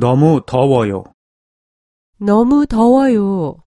너무 더워요. 너무 더워요.